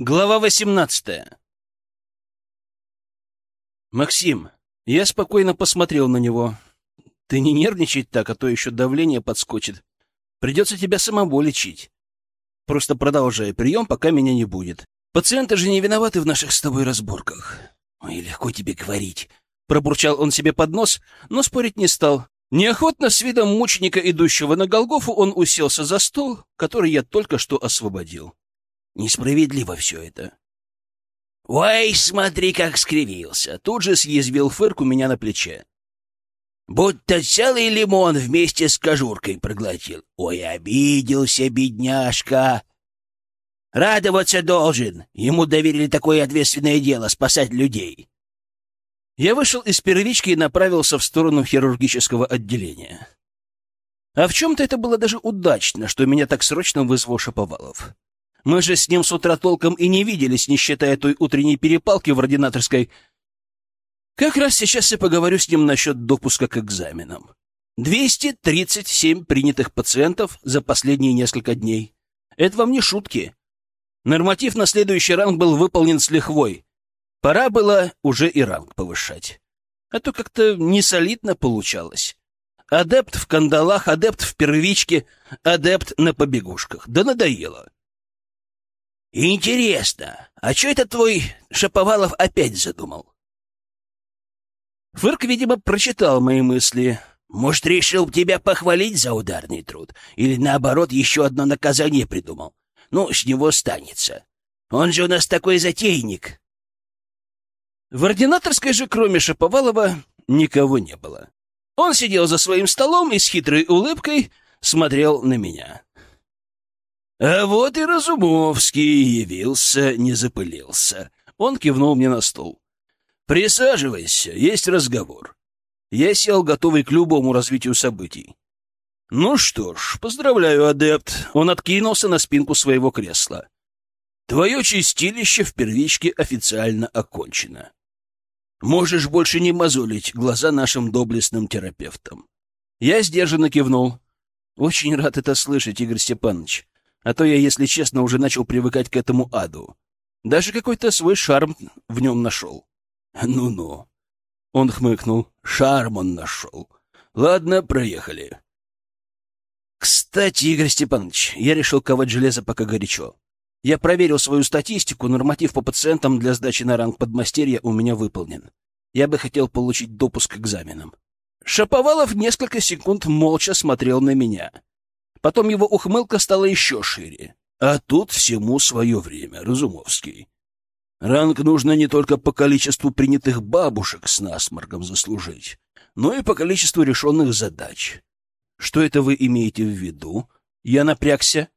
Глава 18. Максим, я спокойно посмотрел на него. Ты не нервничай так, а то еще давление подскочит. Придется тебя самого лечить. Просто продолжай прием, пока меня не будет. Пациенты же не виноваты в наших с тобой разборках. Ой, легко тебе говорить. Пробурчал он себе под нос, но спорить не стал. Неохотно, с видом мученика, идущего на Голгофу, он уселся за стол, который я только что освободил. Несправедливо все это. «Ой, смотри, как скривился!» Тут же съязвил фырк у меня на плече. Будто целый лимон вместе с кожуркой проглотил. Ой, обиделся, бедняжка. Радоваться должен. Ему доверили такое ответственное дело — спасать людей. Я вышел из первички и направился в сторону хирургического отделения. А в чем-то это было даже удачно, что меня так срочно вызвал Шаповалов. Мы же с ним с утра толком и не виделись, не считая той утренней перепалки в ординаторской. Как раз сейчас я поговорю с ним насчет допуска к экзаменам. 237 принятых пациентов за последние несколько дней. Это вам не шутки. Норматив на следующий ранг был выполнен с лихвой. Пора было уже и ранг повышать. А то как-то несолидно получалось. Адепт в кандалах, адепт в первичке, адепт на побегушках. Да надоело. Интересно, а что это твой Шаповалов опять задумал? Фырк, видимо, прочитал мои мысли. Может, решил тебя похвалить за ударный труд? Или, наоборот, еще одно наказание придумал? Ну, с него станется. Он же у нас такой затейник. В ординаторской же, кроме Шаповалова, никого не было. Он сидел за своим столом и с хитрой улыбкой смотрел на меня. А вот и Разумовский явился, не запылился. Он кивнул мне на стул. «Присаживайся, есть разговор». Я сел, готовый к любому развитию событий. «Ну что ж, поздравляю, адепт». Он откинулся на спинку своего кресла. «Твое чистилище в первичке официально окончено. Можешь больше не мозолить глаза нашим доблестным терапевтам». Я сдержанно кивнул. «Очень рад это слышать, Игорь Степанович. А то я, если честно, уже начал привыкать к этому аду. Даже какой-то свой шарм в нем нашел. Ну-ну. Он хмыкнул. Шарм он нашел. Ладно, проехали. Кстати, Игорь Степанович, я решил ковать железо пока горячо. Я проверил свою статистику, норматив по пациентам для сдачи на ранг подмастерья у меня выполнен. Я бы хотел получить допуск к экзаменам. Шаповалов несколько секунд молча смотрел на меня. Потом его ухмылка стала еще шире. А тут всему свое время, Разумовский. Ранг нужно не только по количеству принятых бабушек с насморком заслужить, но и по количеству решенных задач. Что это вы имеете в виду? Я напрягся.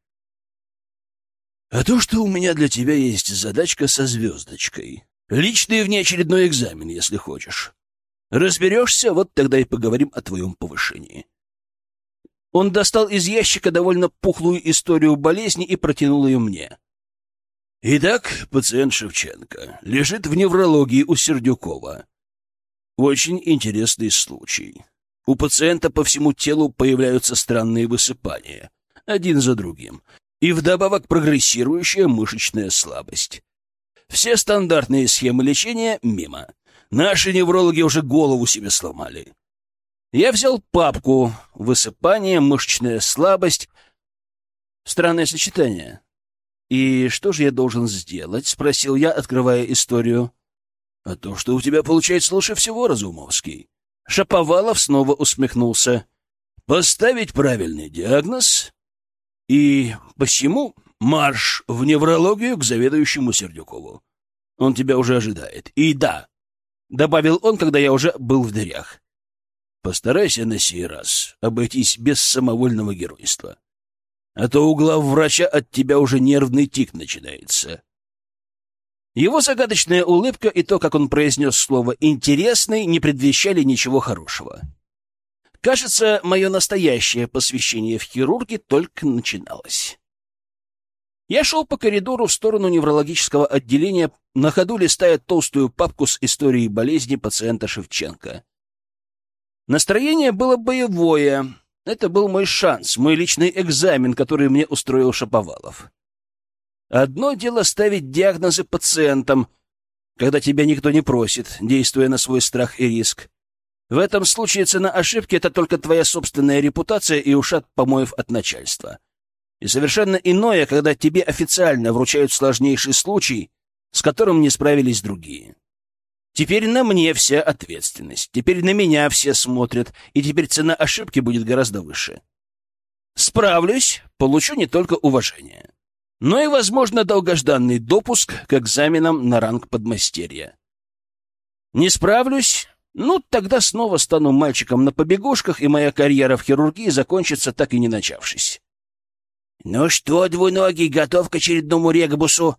А то, что у меня для тебя есть задачка со звездочкой. Личный внеочередной экзамен, если хочешь. Разберешься, вот тогда и поговорим о твоем повышении. Он достал из ящика довольно пухлую историю болезни и протянул ее мне. Итак, пациент Шевченко лежит в неврологии у Сердюкова. Очень интересный случай. У пациента по всему телу появляются странные высыпания, один за другим, и вдобавок прогрессирующая мышечная слабость. Все стандартные схемы лечения мимо. Наши неврологи уже голову себе сломали. Я взял папку «Высыпание, мышечная слабость». Странное сочетание. «И что же я должен сделать?» — спросил я, открывая историю. «А то, что у тебя получается лучше всего, Разумовский». Шаповалов снова усмехнулся. «Поставить правильный диагноз и посему марш в неврологию к заведующему Сердюкову. Он тебя уже ожидает. И да, — добавил он, когда я уже был в дырях. Постарайся на сей раз обойтись без самовольного геройства. А то у глав врача от тебя уже нервный тик начинается. Его загадочная улыбка и то, как он произнес слово «интересный», не предвещали ничего хорошего. Кажется, мое настоящее посвящение в хирурги только начиналось. Я шел по коридору в сторону неврологического отделения, на ходу листая толстую папку с историей болезни пациента Шевченко. Настроение было боевое. Это был мой шанс, мой личный экзамен, который мне устроил Шаповалов. Одно дело ставить диагнозы пациентам, когда тебя никто не просит, действуя на свой страх и риск. В этом случае цена ошибки — это только твоя собственная репутация и ушат помоев от начальства. И совершенно иное, когда тебе официально вручают сложнейший случай, с которым не справились другие. Теперь на мне вся ответственность, теперь на меня все смотрят, и теперь цена ошибки будет гораздо выше. Справлюсь, получу не только уважение, но и, возможно, долгожданный допуск к экзаменам на ранг подмастерья. Не справлюсь, ну, тогда снова стану мальчиком на побегушках, и моя карьера в хирургии закончится, так и не начавшись. «Ну что, двуногий, готов к очередному регбусу?»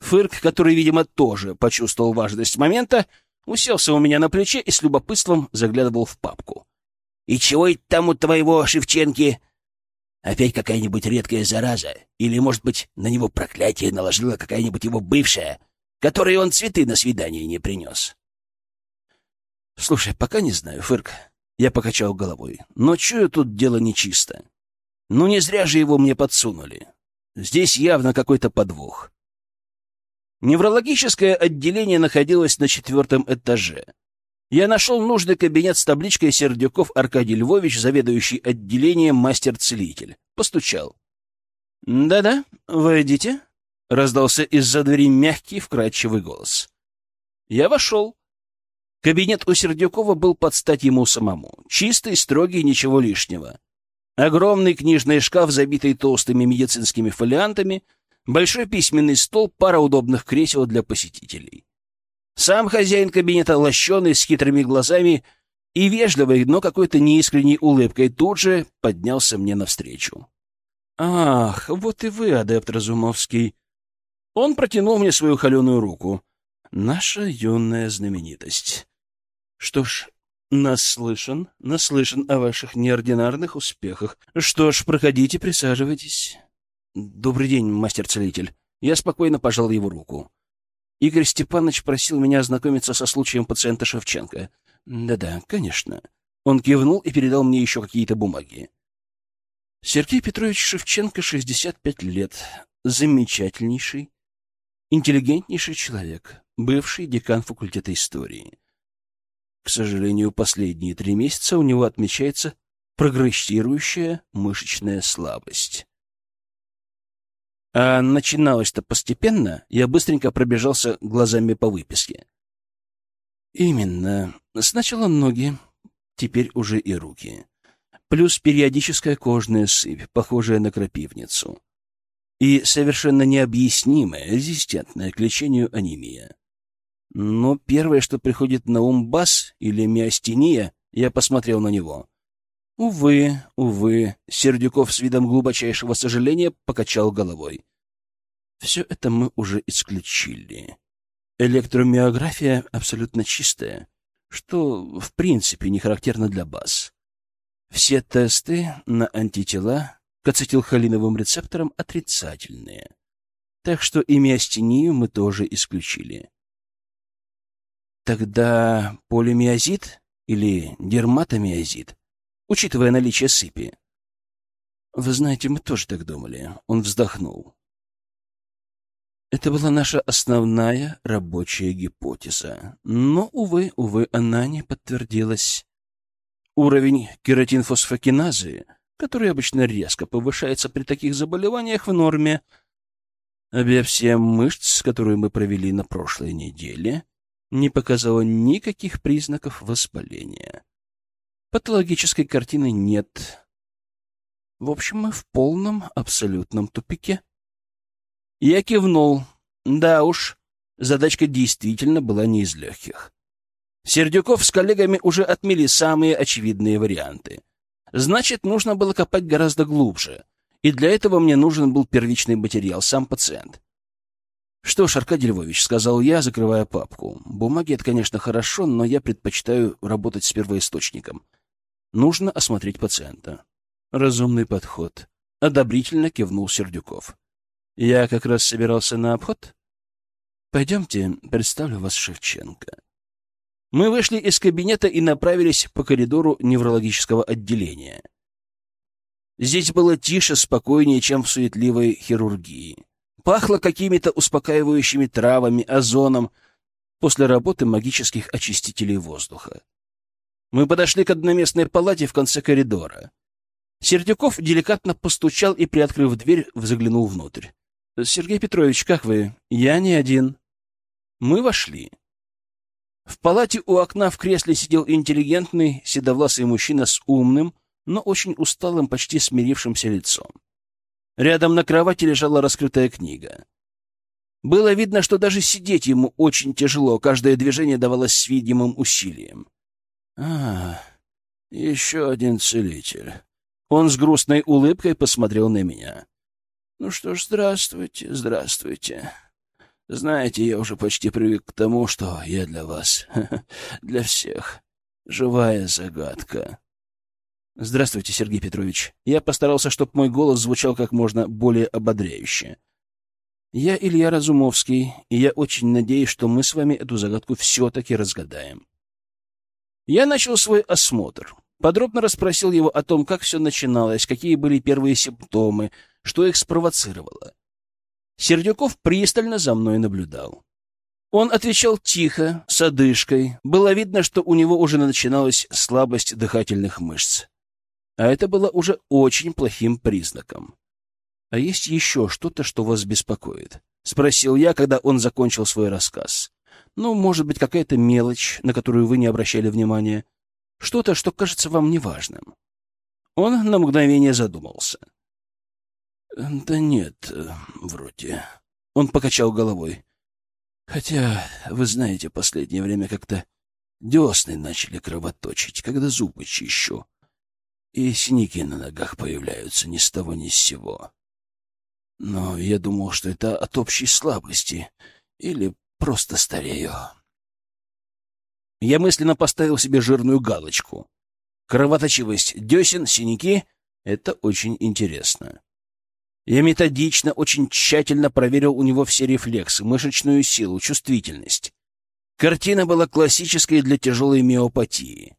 Фырк, который, видимо, тоже почувствовал важность момента, уселся у меня на плече и с любопытством заглядывал в папку. «И чего это там у твоего Шевченки? Опять какая-нибудь редкая зараза? Или, может быть, на него проклятие наложила какая-нибудь его бывшая, которой он цветы на свидание не принес?» «Слушай, пока не знаю, Фырк». Я покачал головой. «Но чую, тут дело нечисто. Ну, не зря же его мне подсунули. Здесь явно какой-то подвох». Неврологическое отделение находилось на четвертом этаже. Я нашел нужный кабинет с табличкой «Сердюков Аркадий Львович, заведующий отделением мастер-целитель». Постучал. «Да-да, войдите», — раздался из-за двери мягкий, вкрадчивый голос. Я вошел. Кабинет у Сердюкова был под стать ему самому. Чистый, строгий, ничего лишнего. Огромный книжный шкаф, забитый толстыми медицинскими фолиантами — большой письменный стол, пара удобных кресел для посетителей. Сам хозяин кабинета, лощеный, с хитрыми глазами и вежливой, но какой-то неискренней улыбкой, тут же поднялся мне навстречу. «Ах, вот и вы, адепт Разумовский!» Он протянул мне свою холеную руку. «Наша юная знаменитость. Что ж, наслышан, наслышан о ваших неординарных успехах. Что ж, проходите, присаживайтесь». «Добрый день, мастер-целитель». Я спокойно пожал его руку. Игорь Степанович просил меня ознакомиться со случаем пациента Шевченко. «Да-да, конечно». Он кивнул и передал мне еще какие-то бумаги. Сергей Петрович Шевченко, 65 лет, замечательнейший, интеллигентнейший человек, бывший декан факультета истории. К сожалению, последние три месяца у него отмечается прогрессирующая мышечная слабость. А начиналось-то постепенно, я быстренько пробежался глазами по выписке. Именно. Сначала ноги, теперь уже и руки. Плюс периодическая кожная сыпь, похожая на крапивницу. И совершенно необъяснимая, резистентная к лечению анемия. Но первое, что приходит на ум бас или миостения, я посмотрел на него. Увы, увы, Сердюков с видом глубочайшего сожаления покачал головой. Все это мы уже исключили. Электромиография абсолютно чистая, что в принципе не характерно для баз. Все тесты на антитела к ацетилхолиновым рецепторам отрицательные. Так что и миостению мы тоже исключили. Тогда полимиозит или дерматомиозит учитывая наличие сыпи. Вы знаете, мы тоже так думали. Он вздохнул. Это была наша основная рабочая гипотеза. Но, увы, увы, она не подтвердилась. Уровень кератинфосфокиназы, который обычно резко повышается при таких заболеваниях, в норме. Биопсия мышц, которую мы провели на прошлой неделе, не показала никаких признаков воспаления. Патологической картины нет. В общем, мы в полном, абсолютном тупике. Я кивнул. Да уж, задачка действительно была не из легких. Сердюков с коллегами уже отмели самые очевидные варианты. Значит, нужно было копать гораздо глубже. И для этого мне нужен был первичный материал, сам пациент. «Что ж, Аркадий Львович», — сказал я, закрывая папку, — «бумаги — это, конечно, хорошо, но я предпочитаю работать с первоисточником. Нужно осмотреть пациента. Разумный подход. Одобрительно кивнул Сердюков. Я как раз собирался на обход. Пойдемте, представлю вас Шевченко. Мы вышли из кабинета и направились по коридору неврологического отделения. Здесь было тише, спокойнее, чем в суетливой хирургии. пахло какими-то успокаивающими травами, озоном после работы магических очистителей воздуха. Мы подошли к одноместной палате в конце коридора. Сердюков деликатно постучал и, приоткрыв дверь, заглянул внутрь. — Сергей Петрович, как вы? Я не один. Мы вошли. В палате у окна в кресле сидел интеллигентный, седовласый мужчина с умным, но очень усталым, почти смирившимся лицом. Рядом на кровати лежала раскрытая книга. Было видно, что даже сидеть ему очень тяжело, каждое движение давалось с видимым усилием. «А, еще один целитель». Он с грустной улыбкой посмотрел на меня. «Ну что ж, здравствуйте, здравствуйте. Знаете, я уже почти привык к тому, что я для вас, для всех, живая загадка». «Здравствуйте, Сергей Петрович. Я постарался, чтобы мой голос звучал как можно более ободряюще. Я Илья Разумовский, и я очень надеюсь, что мы с вами эту загадку все-таки разгадаем». Я начал свой осмотр. Подробно расспросил его о том, как все начиналось, какие были первые симптомы, что их спровоцировало. Сердюков пристально за мной наблюдал. Он отвечал тихо, с одышкой. Было видно, что у него уже начиналась слабость дыхательных мышц. А это было уже очень плохим признаком. «А есть еще что-то, что вас беспокоит?» — спросил я, когда он закончил свой рассказ. «Ну, может быть, какая-то мелочь, на которую вы не обращали внимания. Что-то, что кажется вам неважным». Он на мгновение задумался. «Да нет, вроде...» Он покачал головой. «Хотя, вы знаете, последнее время как-то десны начали кровоточить, когда зубы чищу и синяки на ногах появляются ни с того ни с сего. Но я думал, что это от общей слабости или просто старею. Я мысленно поставил себе жирную галочку. Кровоточивость десен, синяки — это очень интересно. Я методично, очень тщательно проверил у него все рефлексы, мышечную силу, чувствительность. Картина была классической для тяжелой миопатии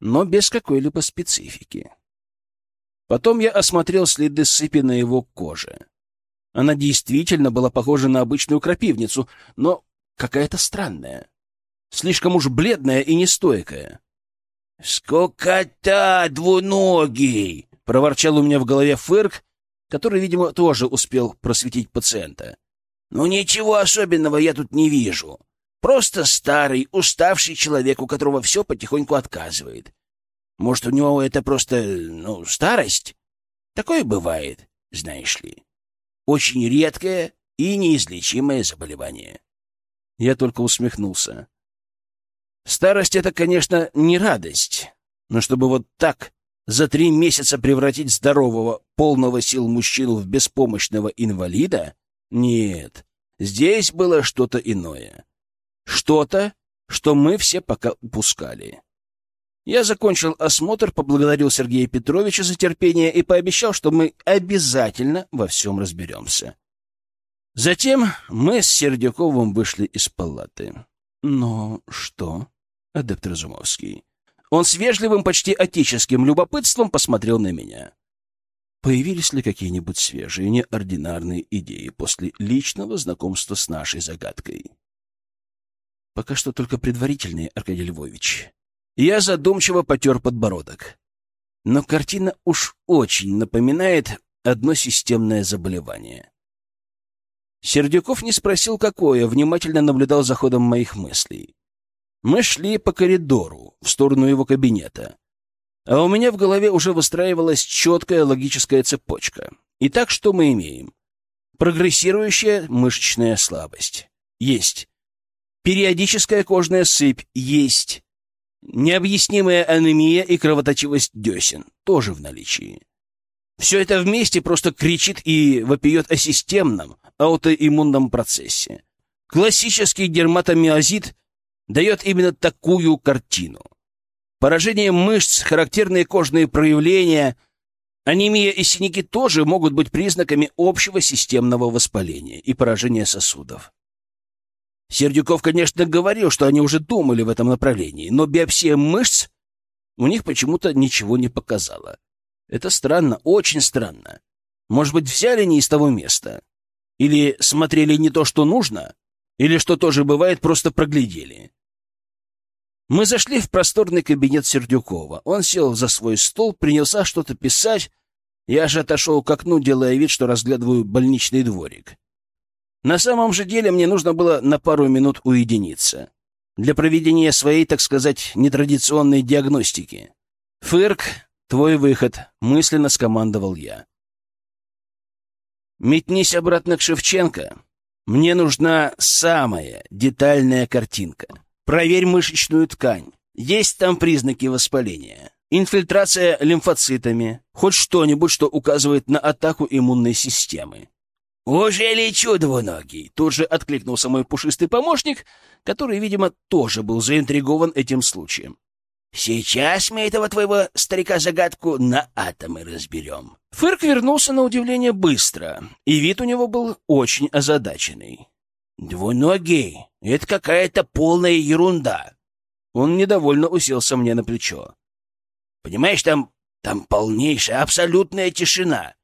но без какой-либо специфики. Потом я осмотрел следы сыпи на его коже. Она действительно была похожа на обычную крапивницу, но какая-то странная. Слишком уж бледная и нестойкая. «Скокота двуногий!» — проворчал у меня в голове Фырк, который, видимо, тоже успел просветить пациента. «Ну, ничего особенного я тут не вижу. Просто старый, уставший человек, у которого все потихоньку отказывает. Может, у него это просто, ну, старость? Такое бывает, знаешь ли. Очень редкое и неизлечимое заболевание. Я только усмехнулся. Старость — это, конечно, не радость, но чтобы вот так за три месяца превратить здорового, полного сил мужчину в беспомощного инвалида? Нет, здесь было что-то иное. Что-то, что мы все пока упускали. Я закончил осмотр, поблагодарил Сергея Петровича за терпение и пообещал, что мы обязательно во всем разберемся. Затем мы с Сердюковым вышли из палаты. Но что, адепт Разумовский? Он с вежливым, почти отеческим любопытством посмотрел на меня. Появились ли какие-нибудь свежие, неординарные идеи после личного знакомства с нашей загадкой? Пока что только предварительные, Аркадий Львович. Я задумчиво потер подбородок. Но картина уж очень напоминает одно системное заболевание. Сердюков не спросил, какое, внимательно наблюдал за ходом моих мыслей. Мы шли по коридору, в сторону его кабинета. А у меня в голове уже выстраивалась четкая логическая цепочка. Итак, что мы имеем? Прогрессирующая мышечная слабость. Есть. Периодическая кожная сыпь есть. Необъяснимая анемия и кровоточивость десен тоже в наличии. Все это вместе просто кричит и вопиет о системном аутоиммунном процессе. Классический дерматомиозит дает именно такую картину. Поражение мышц, характерные кожные проявления, анемия и синяки тоже могут быть признаками общего системного воспаления и поражения сосудов. Сердюков, конечно, говорил, что они уже думали в этом направлении, но биопсия мышц у них почему-то ничего не показала. Это странно, очень странно. Может быть, взяли не из того места? Или смотрели не то, что нужно? Или, что тоже бывает, просто проглядели? Мы зашли в просторный кабинет Сердюкова. Он сел за свой стол, принялся что-то писать. Я же отошел к окну, делая вид, что разглядываю больничный дворик. На самом же деле мне нужно было на пару минут уединиться. Для проведения своей, так сказать, нетрадиционной диагностики. «Фырк, твой выход», — мысленно скомандовал я. «Метнись обратно к Шевченко. Мне нужна самая детальная картинка. Проверь мышечную ткань. Есть там признаки воспаления. Инфильтрация лимфоцитами. Хоть что-нибудь, что указывает на атаку иммунной системы. «Уже лечу, двуногий!» Тут же откликнулся мой пушистый помощник, который, видимо, тоже был заинтригован этим случаем. «Сейчас мы этого твоего старика-загадку на атомы разберем». Фырк вернулся на удивление быстро, и вид у него был очень озадаченный. «Двуногий, это какая-то полная ерунда!» Он недовольно уселся мне на плечо. «Понимаешь, там, там полнейшая, абсолютная тишина.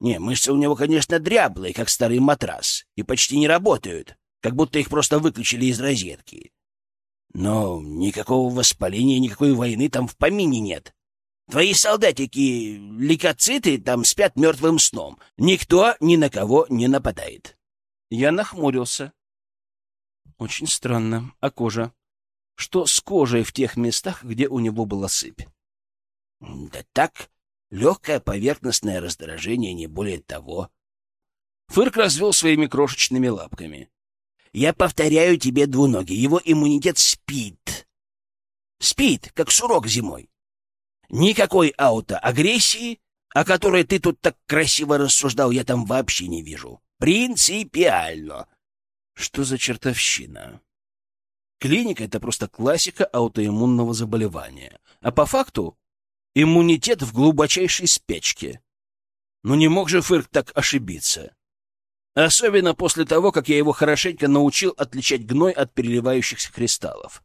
Не, мышцы у него, конечно, дряблые, как старый матрас, и почти не работают, как будто их просто выключили из розетки. Но никакого воспаления, никакой войны там в помине нет. Твои солдатики, лейкоциты, там спят мертвым сном. Никто ни на кого не нападает. Я нахмурился. Очень странно. А кожа? Что с кожей в тех местах, где у него была сыпь? Да так, Легкое поверхностное раздражение, не более того. Фырк развел своими крошечными лапками. «Я повторяю тебе, двуногий, его иммунитет спит. Спит, как сурок зимой. Никакой аутоагрессии, о которой ты тут так красиво рассуждал, я там вообще не вижу. Принципиально. Что за чертовщина? Клиника — это просто классика аутоиммунного заболевания. А по факту Иммунитет в глубочайшей спячке. Но не мог же Фырк так ошибиться. Особенно после того, как я его хорошенько научил отличать гной от переливающихся кристаллов.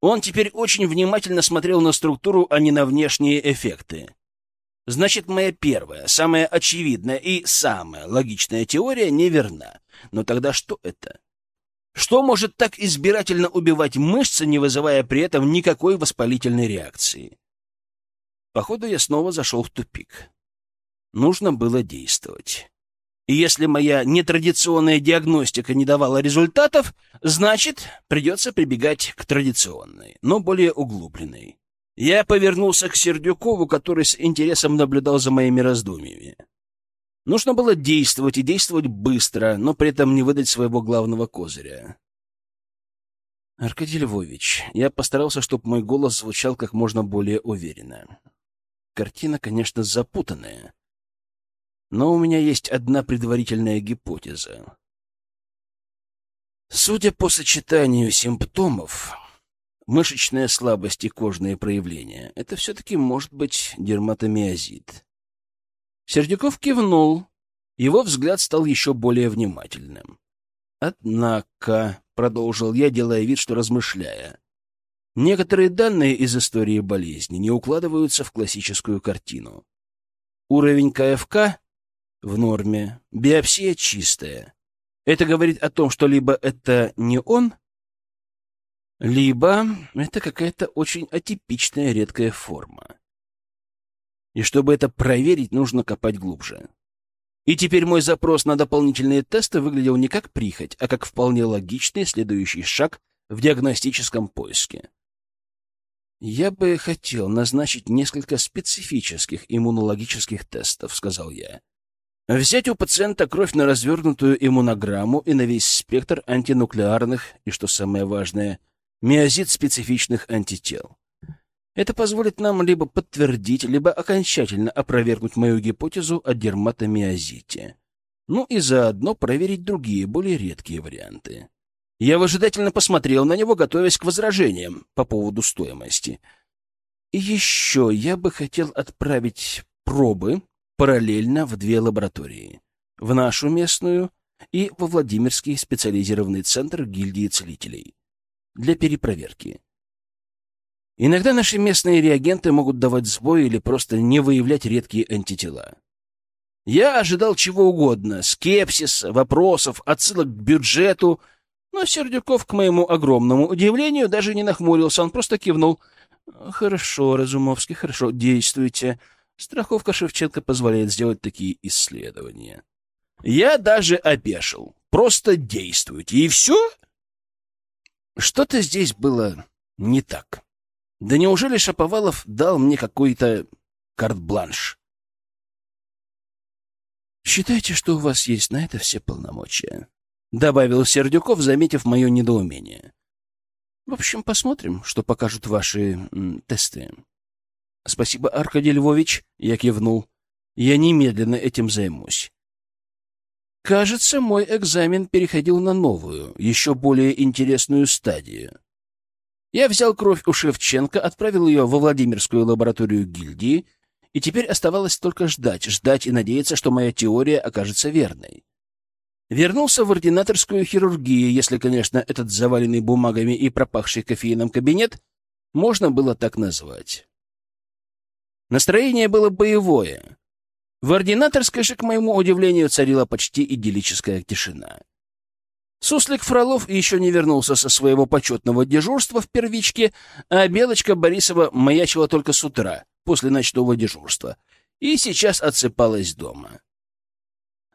Он теперь очень внимательно смотрел на структуру, а не на внешние эффекты. Значит, моя первая, самая очевидная и самая логичная теория неверна. Но тогда что это? Что может так избирательно убивать мышцы, не вызывая при этом никакой воспалительной реакции? Походу, я снова зашел в тупик. Нужно было действовать. И если моя нетрадиционная диагностика не давала результатов, значит, придется прибегать к традиционной, но более углубленной. Я повернулся к Сердюкову, который с интересом наблюдал за моими раздумьями. Нужно было действовать и действовать быстро, но при этом не выдать своего главного козыря. Аркадий Львович, я постарался, чтобы мой голос звучал как можно более уверенно. Картина, конечно, запутанная. Но у меня есть одна предварительная гипотеза. Судя по сочетанию симптомов, мышечная слабость и кожные проявления, это все-таки может быть дерматомиозит. Сердюков кивнул. Его взгляд стал еще более внимательным. «Однако», — продолжил я, делая вид, что размышляя, Некоторые данные из истории болезни не укладываются в классическую картину. Уровень КФК в норме, биопсия чистая. Это говорит о том, что либо это не он, либо это какая-то очень атипичная редкая форма. И чтобы это проверить, нужно копать глубже. И теперь мой запрос на дополнительные тесты выглядел не как прихоть, а как вполне логичный следующий шаг в диагностическом поиске. «Я бы хотел назначить несколько специфических иммунологических тестов», — сказал я. «Взять у пациента кровь на развернутую иммунограмму и на весь спектр антинуклеарных и, что самое важное, миозит-специфичных антител. Это позволит нам либо подтвердить, либо окончательно опровергнуть мою гипотезу о дерматомиозите. Ну и заодно проверить другие, более редкие варианты. Я выжидательно посмотрел на него, готовясь к возражениям по поводу стоимости. И еще я бы хотел отправить пробы параллельно в две лаборатории. В нашу местную и во Владимирский специализированный центр гильдии целителей. Для перепроверки. Иногда наши местные реагенты могут давать сбой или просто не выявлять редкие антитела. Я ожидал чего угодно — скепсиса, вопросов, отсылок к бюджету, но Сердюков, к моему огромному удивлению, даже не нахмурился, он просто кивнул. «Хорошо, Разумовский, хорошо, действуйте. Страховка Шевченко позволяет сделать такие исследования». Я даже опешил. Просто действуйте, и все? Что-то здесь было не так. Да неужели Шаповалов дал мне какой-то карт-бланш? «Считайте, что у вас есть на это все полномочия», — добавил Сердюков, заметив мое недоумение. «В общем, посмотрим, что покажут ваши тесты». «Спасибо, Аркадий Львович», — я кивнул. «Я немедленно этим займусь». Кажется, мой экзамен переходил на новую, еще более интересную стадию. Я взял кровь у Шевченко, отправил ее во Владимирскую лабораторию гильдии, и теперь оставалось только ждать, ждать и надеяться, что моя теория окажется верной. Вернулся в ординаторскую хирургию, если, конечно, этот заваленный бумагами и пропахший кофеином кабинет можно было так назвать. Настроение было боевое. В ординаторской же, к моему удивлению, царила почти идиллическая тишина. Суслик Фролов еще не вернулся со своего почетного дежурства в первичке, а Белочка Борисова маячила только с утра, после ночного дежурства, и сейчас отсыпалась дома.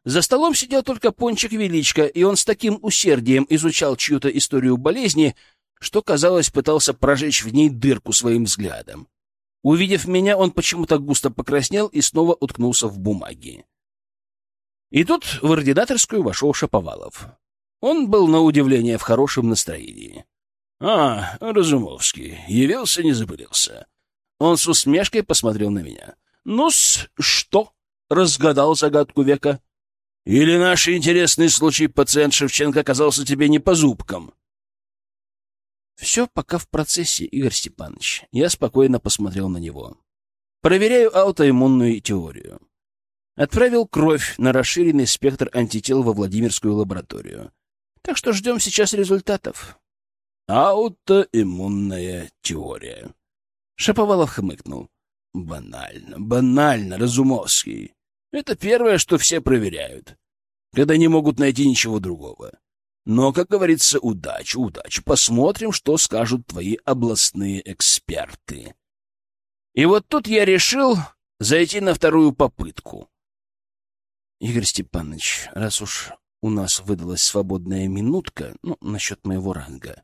За столом сидел только Пончик Величко, и он с таким усердием изучал чью-то историю болезни, что, казалось, пытался прожечь в ней дырку своим взглядом. Увидев меня, он почему-то густо покраснел и снова уткнулся в бумаги. И тут в ординаторскую вошел Шаповалов. Он был, на удивление, в хорошем настроении. — А, Разумовский, явился, не запылился. Он с усмешкой посмотрел на меня. — Ну-с, что? — разгадал загадку века. — Или наш интересный случай пациент Шевченко оказался тебе не по зубкам? Все пока в процессе, Игорь Степанович. Я спокойно посмотрел на него. Проверяю аутоиммунную теорию. Отправил кровь на расширенный спектр антител во Владимирскую лабораторию. Так что ждем сейчас результатов. Аутоиммунная теория. Шаповалов хмыкнул. Банально, банально, Разумовский. Это первое, что все проверяют, когда не могут найти ничего другого. Но, как говорится, удача, удача. Посмотрим, что скажут твои областные эксперты. И вот тут я решил зайти на вторую попытку. Игорь Степанович, раз уж у нас выдалась свободная минутка, ну, насчет моего ранга.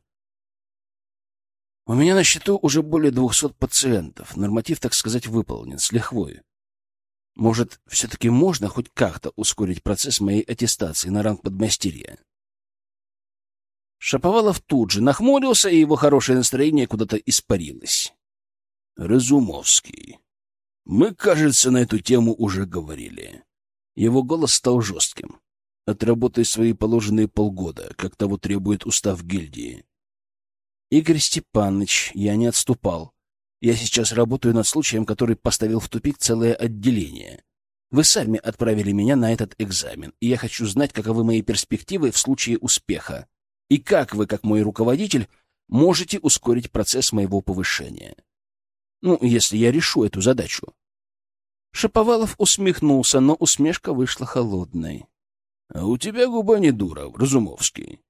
У меня на счету уже более двухсот пациентов. Норматив, так сказать, выполнен, с лихвой. Может, все-таки можно хоть как-то ускорить процесс моей аттестации на ранг подмастерья? Шаповалов тут же нахмурился, и его хорошее настроение куда-то испарилось. «Разумовский, мы, кажется, на эту тему уже говорили». Его голос стал жестким. «Отработай свои положенные полгода, как того требует устав гильдии». «Игорь Степанович, я не отступал. Я сейчас работаю над случаем, который поставил в тупик целое отделение. Вы сами отправили меня на этот экзамен, и я хочу знать, каковы мои перспективы в случае успеха и как вы, как мой руководитель, можете ускорить процесс моего повышения. Ну, если я решу эту задачу. Шаповалов усмехнулся, но усмешка вышла холодной. — А у тебя губа не дура, Разумовский.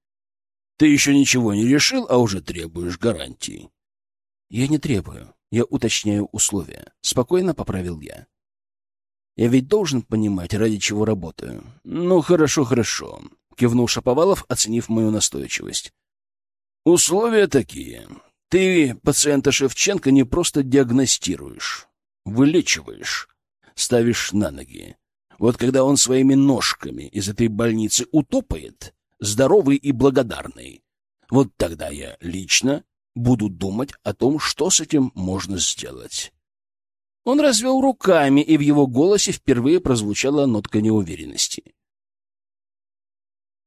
Ты еще ничего не решил, а уже требуешь гарантий. — Я не требую. Я уточняю условия. Спокойно поправил я. Я ведь должен понимать, ради чего работаю. Ну, хорошо, хорошо кивнул Шаповалов, оценив мою настойчивость. Условия такие. Ты пациента Шевченко не просто диагностируешь, вылечиваешь, ставишь на ноги. Вот когда он своими ножками из этой больницы утопает, здоровый и благодарный, вот тогда я лично буду думать о том, что с этим можно сделать. Он развел руками, и в его голосе впервые прозвучала нотка неуверенности.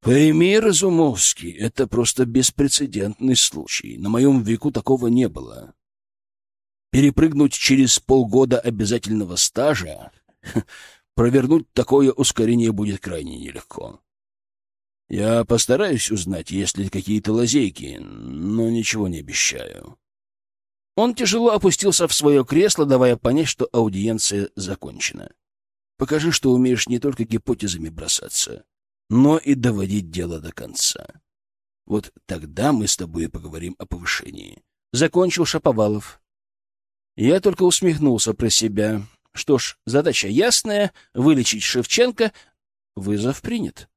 Пойми, Разумовский, это просто беспрецедентный случай. На моем веку такого не было. Перепрыгнуть через полгода обязательного стажа, провернуть такое ускорение будет крайне нелегко. Я постараюсь узнать, есть ли какие-то лазейки, но ничего не обещаю. Он тяжело опустился в свое кресло, давая понять, что аудиенция закончена. Покажи, что умеешь не только гипотезами бросаться, но и доводить дело до конца. Вот тогда мы с тобой поговорим о повышении. Закончил Шаповалов. Я только усмехнулся про себя. Что ж, задача ясная — вылечить Шевченко. Вызов принят.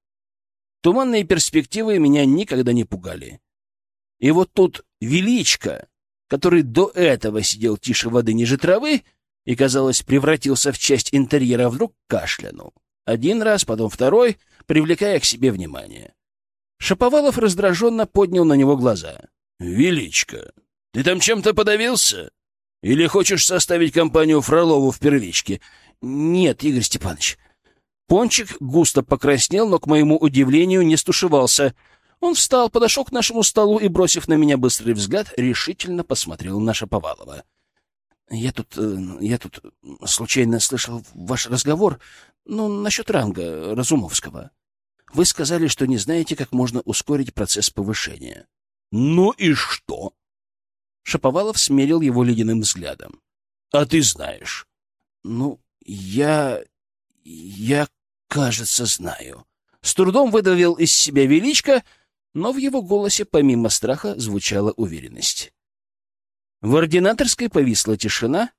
Туманные перспективы меня никогда не пугали. И вот тут Величко, который до этого сидел тише воды ниже травы и, казалось, превратился в часть интерьера, вдруг кашлянул. Один раз, потом второй, привлекая к себе внимание. Шаповалов раздраженно поднял на него глаза. «Величко, ты там чем-то подавился? Или хочешь составить компанию Фролову в первичке?» «Нет, Игорь Степанович». Пончик густо покраснел, но, к моему удивлению, не стушевался. Он встал, подошел к нашему столу и, бросив на меня быстрый взгляд, решительно посмотрел на Шаповалова. «Я тут... Э, я тут случайно слышал ваш разговор, ну, насчет ранга Разумовского. Вы сказали, что не знаете, как можно ускорить процесс повышения. Ну и что? Шаповалов смерил его ледяным взглядом. А ты знаешь? Ну, я... я, кажется, знаю. С трудом выдавил из себя величко, но в его голосе помимо страха звучала уверенность. В ординаторской повисла тишина.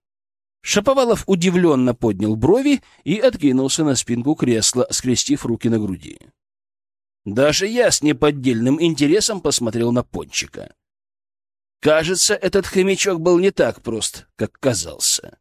Шаповалов удивленно поднял брови и откинулся на спинку кресла, скрестив руки на груди. Даже я с неподдельным интересом посмотрел на Пончика. Кажется, этот хомячок был не так прост, как казался.